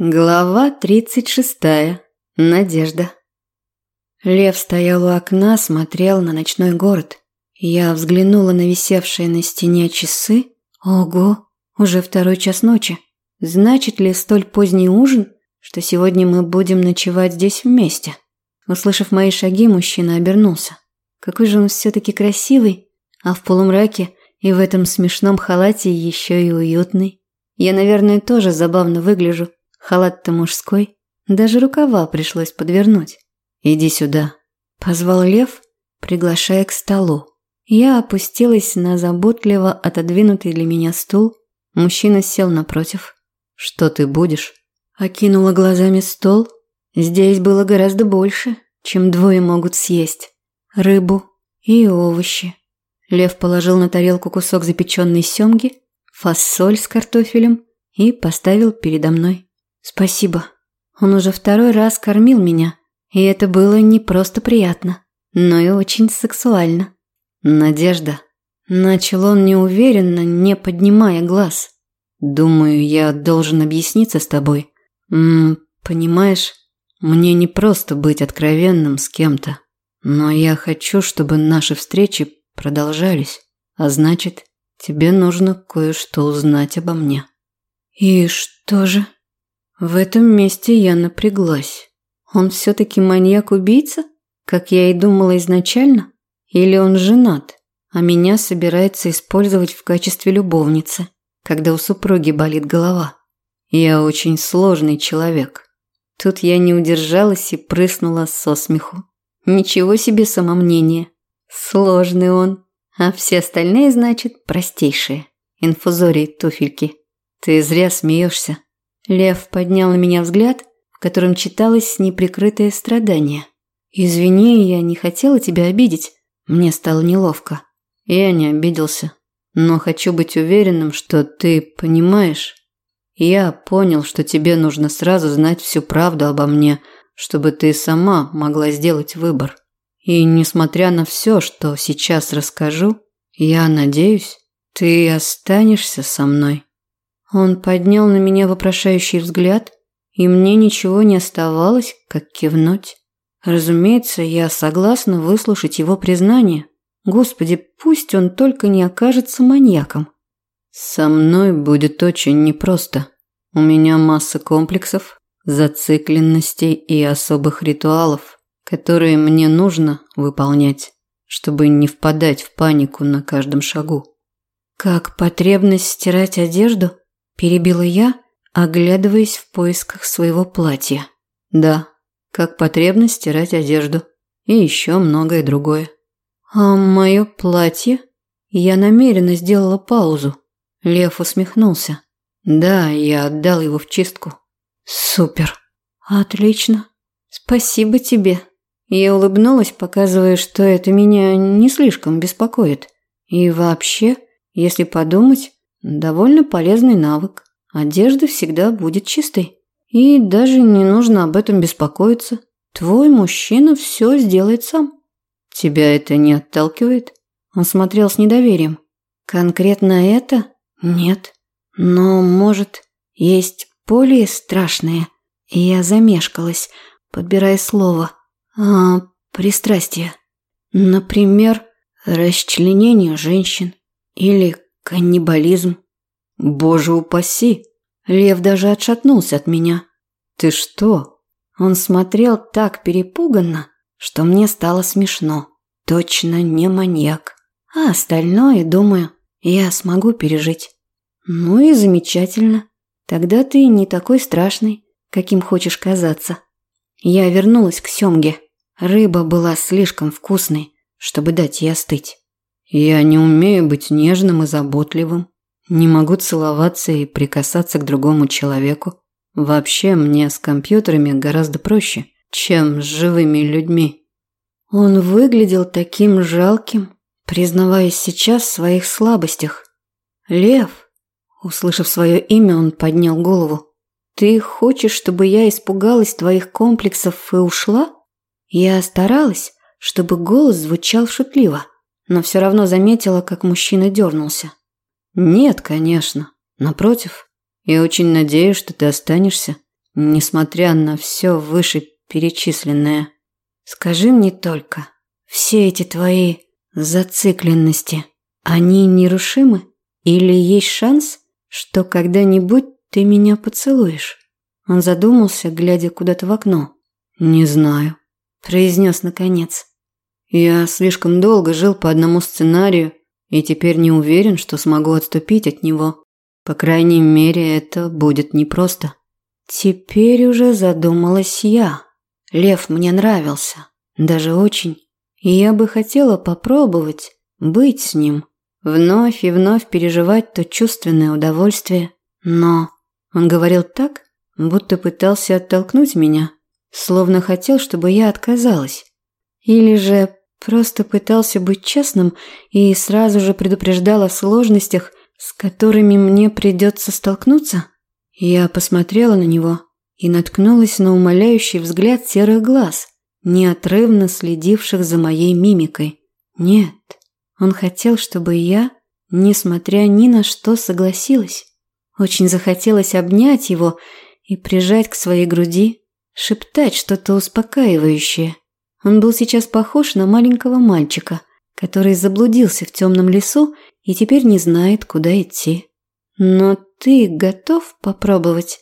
Глава тридцать шестая. Надежда. Лев стоял у окна, смотрел на ночной город. Я взглянула на висевшие на стене часы. Ого, уже второй час ночи. Значит ли столь поздний ужин, что сегодня мы будем ночевать здесь вместе? Услышав мои шаги, мужчина обернулся. Какой же он все-таки красивый, а в полумраке и в этом смешном халате еще и уютный. Я, наверное, тоже забавно выгляжу Халат-то мужской, даже рукава пришлось подвернуть. «Иди сюда», – позвал Лев, приглашая к столу. Я опустилась на заботливо отодвинутый для меня стул. Мужчина сел напротив. «Что ты будешь?» Окинула глазами стол. Здесь было гораздо больше, чем двое могут съесть. Рыбу и овощи. Лев положил на тарелку кусок запеченной семги, фасоль с картофелем и поставил передо мной. Спасибо. Он уже второй раз кормил меня, и это было не просто приятно, но и очень сексуально. Надежда. Начал он неуверенно, не поднимая глаз. Думаю, я должен объясниться с тобой. М понимаешь, мне не просто быть откровенным с кем-то, но я хочу, чтобы наши встречи продолжались. А значит, тебе нужно кое-что узнать обо мне. И что же? В этом месте я напряглась. Он все-таки маньяк-убийца, как я и думала изначально? Или он женат, а меня собирается использовать в качестве любовницы, когда у супруги болит голова? Я очень сложный человек. Тут я не удержалась и прыснула со смеху. Ничего себе самомнение. Сложный он. А все остальные, значит, простейшие. Инфузории туфельки. Ты зря смеешься. Лев поднял на меня взгляд, в котором читалось неприкрытое страдание. «Извини, я не хотела тебя обидеть. Мне стало неловко». Я не обиделся, но хочу быть уверенным, что ты понимаешь. Я понял, что тебе нужно сразу знать всю правду обо мне, чтобы ты сама могла сделать выбор. И несмотря на все, что сейчас расскажу, я надеюсь, ты останешься со мной. Он поднял на меня вопрошающий взгляд, и мне ничего не оставалось, как кивнуть. Разумеется, я согласна выслушать его признание. Господи, пусть он только не окажется маньяком. Со мной будет очень непросто. У меня масса комплексов, зацикленностей и особых ритуалов, которые мне нужно выполнять, чтобы не впадать в панику на каждом шагу. Как потребность стирать одежду? Перебила я, оглядываясь в поисках своего платья. Да, как потребность стирать одежду. И еще многое другое. А мое платье? Я намеренно сделала паузу. Лев усмехнулся. Да, я отдал его в чистку. Супер. Отлично. Спасибо тебе. Я улыбнулась, показывая, что это меня не слишком беспокоит. И вообще, если подумать, Довольно полезный навык. Одежда всегда будет чистой. И даже не нужно об этом беспокоиться. Твой мужчина все сделает сам. Тебя это не отталкивает? Он смотрел с недоверием. Конкретно это? Нет. Но, может, есть более страшные. Я замешкалась, подбирая слово. А, пристрастие. Например, расчленение женщин. Или Каннибализм. Боже упаси. Лев даже отшатнулся от меня. Ты что? Он смотрел так перепуганно, что мне стало смешно. Точно не маньяк. А остальное, думаю, я смогу пережить. Ну и замечательно. Тогда ты не такой страшный, каким хочешь казаться. Я вернулась к семге. Рыба была слишком вкусной, чтобы дать ей остыть. Я не умею быть нежным и заботливым. Не могу целоваться и прикасаться к другому человеку. Вообще, мне с компьютерами гораздо проще, чем с живыми людьми. Он выглядел таким жалким, признаваясь сейчас в своих слабостях. Лев, услышав свое имя, он поднял голову. Ты хочешь, чтобы я испугалась твоих комплексов и ушла? Я старалась, чтобы голос звучал шутливо но все равно заметила, как мужчина дернулся. «Нет, конечно. Напротив, я очень надеюсь, что ты останешься. несмотря на все вышеперечисленное. Скажи мне только, все эти твои зацикленности, они нерушимы? Или есть шанс, что когда-нибудь ты меня поцелуешь?» Он задумался, глядя куда-то в окно. «Не знаю», – произнес наконец. «Я слишком долго жил по одному сценарию и теперь не уверен, что смогу отступить от него. По крайней мере, это будет непросто». Теперь уже задумалась я. Лев мне нравился, даже очень. И я бы хотела попробовать быть с ним, вновь и вновь переживать то чувственное удовольствие. Но он говорил так, будто пытался оттолкнуть меня, словно хотел, чтобы я отказалась. Или же просто пытался быть честным и сразу же предупреждал о сложностях, с которыми мне придется столкнуться. Я посмотрела на него и наткнулась на умоляющий взгляд серых глаз, неотрывно следивших за моей мимикой. Нет, он хотел, чтобы я, несмотря ни на что, согласилась. Очень захотелось обнять его и прижать к своей груди, шептать что-то успокаивающее. Он был сейчас похож на маленького мальчика, который заблудился в темном лесу и теперь не знает, куда идти. Но ты готов попробовать?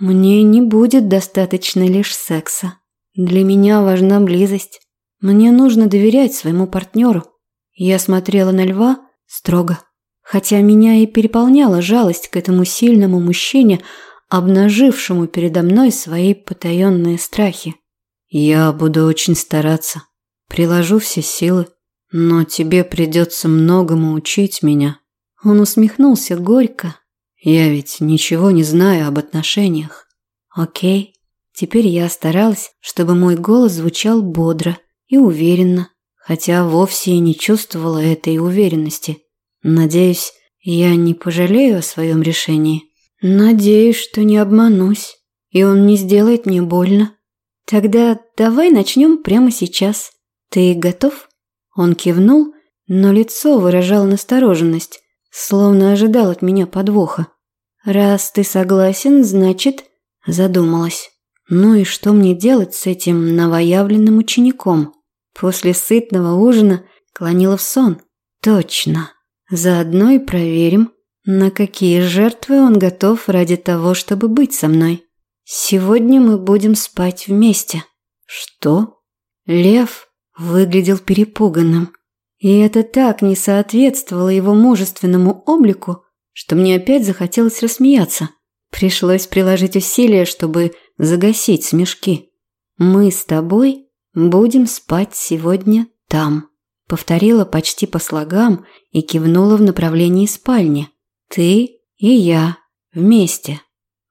Мне не будет достаточно лишь секса. Для меня важна близость. Мне нужно доверять своему партнеру. Я смотрела на льва строго, хотя меня и переполняла жалость к этому сильному мужчине, обнажившему передо мной свои потаенные страхи. «Я буду очень стараться, приложу все силы, но тебе придется многому учить меня». Он усмехнулся горько. «Я ведь ничего не знаю об отношениях». «Окей». Теперь я старалась, чтобы мой голос звучал бодро и уверенно, хотя вовсе и не чувствовала этой уверенности. Надеюсь, я не пожалею о своем решении. Надеюсь, что не обманусь, и он не сделает мне больно. Тогда давай начнем прямо сейчас. Ты готов? Он кивнул, но лицо выражало настороженность, словно ожидал от меня подвоха. Раз ты согласен, значит, задумалась. Ну и что мне делать с этим новоявленным учеником? После сытного ужина клонила в сон. Точно. Заодно и проверим, на какие жертвы он готов ради того, чтобы быть со мной. Сегодня мы будем спать вместе. Что? Лев выглядел перепуганным. И это так не соответствовало его мужественному облику, что мне опять захотелось рассмеяться. Пришлось приложить усилия, чтобы загасить смешки. Мы с тобой будем спать сегодня там, повторила почти по слогам и кивнула в направлении спальни. Ты и я вместе.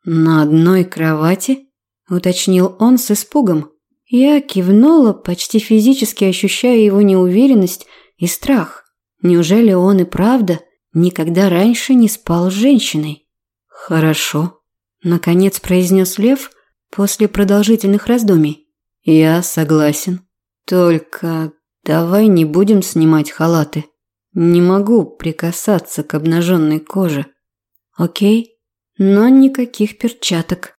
На одной кровати? Уточнил он с испугом. Я кивнула, почти физически ощущая его неуверенность и страх. Неужели он и правда никогда раньше не спал с женщиной? Хорошо, наконец произнес Лев после продолжительных раздумий. Я согласен. Только давай не будем снимать халаты. Не могу прикасаться к обнаженной коже. Окей, но никаких перчаток.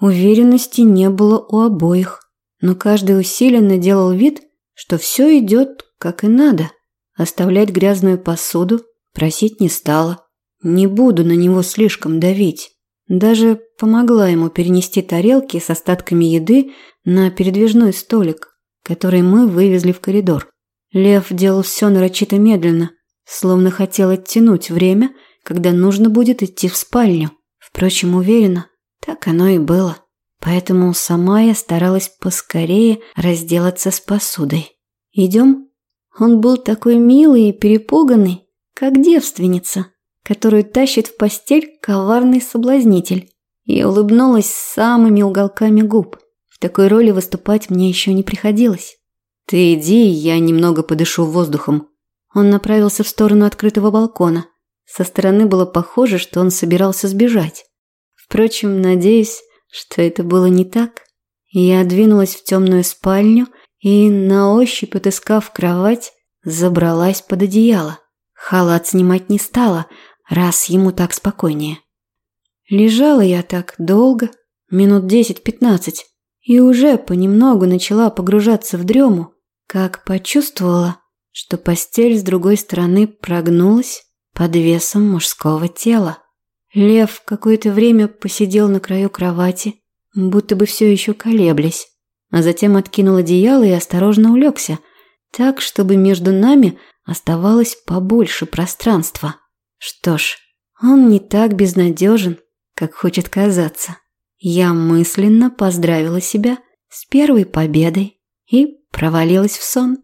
Уверенности не было у обоих, но каждый усиленно делал вид, что все идет как и надо. Оставлять грязную посуду просить не стала. Не буду на него слишком давить. Даже помогла ему перенести тарелки с остатками еды на передвижной столик, который мы вывезли в коридор. Лев делал все нарочито медленно, словно хотел оттянуть время, когда нужно будет идти в спальню. Впрочем, уверена, так оно и было. Поэтому сама я старалась поскорее разделаться с посудой. «Идем?» Он был такой милый и перепуганный, как девственница, которую тащит в постель коварный соблазнитель. Я улыбнулась самыми уголками губ. В такой роли выступать мне еще не приходилось. «Ты иди, я немного подышу воздухом». Он направился в сторону открытого балкона. Со стороны было похоже, что он собирался сбежать. Впрочем, надеюсь, что это было не так. Я двинулась в темную спальню и, на ощупь отыскав кровать, забралась под одеяло. Халат снимать не стала, раз ему так спокойнее. Лежала я так долго, минут десять-пятнадцать, и уже понемногу начала погружаться в дрему, как почувствовала, что постель с другой стороны прогнулась под весом мужского тела. Лев какое-то время посидел на краю кровати, будто бы все еще колеблясь, а затем откинул одеяло и осторожно улегся, так, чтобы между нами оставалось побольше пространства. Что ж, он не так безнадежен, как хочет казаться. Я мысленно поздравила себя с первой победой и провалилась в сон.